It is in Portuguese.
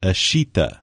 a chita